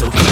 so